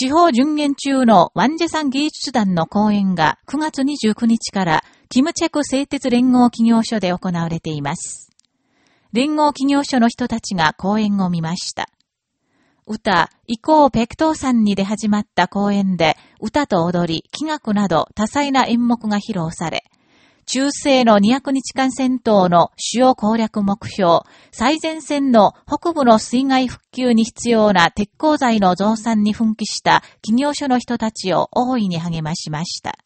地方巡演中のワンジェさん芸術団の公演が9月29日からキムチェク製鉄連合企業所で行われています。連合企業所の人たちが公演を見ました。歌、以降ペクトーさんにで始まった公演で、歌と踊り、器楽など多彩な演目が披露され、中世の200日間戦闘の主要攻略目標、最前線の北部の水害復旧に必要な鉄鋼材の増産に奮起した企業所の人たちを大いに励ましました。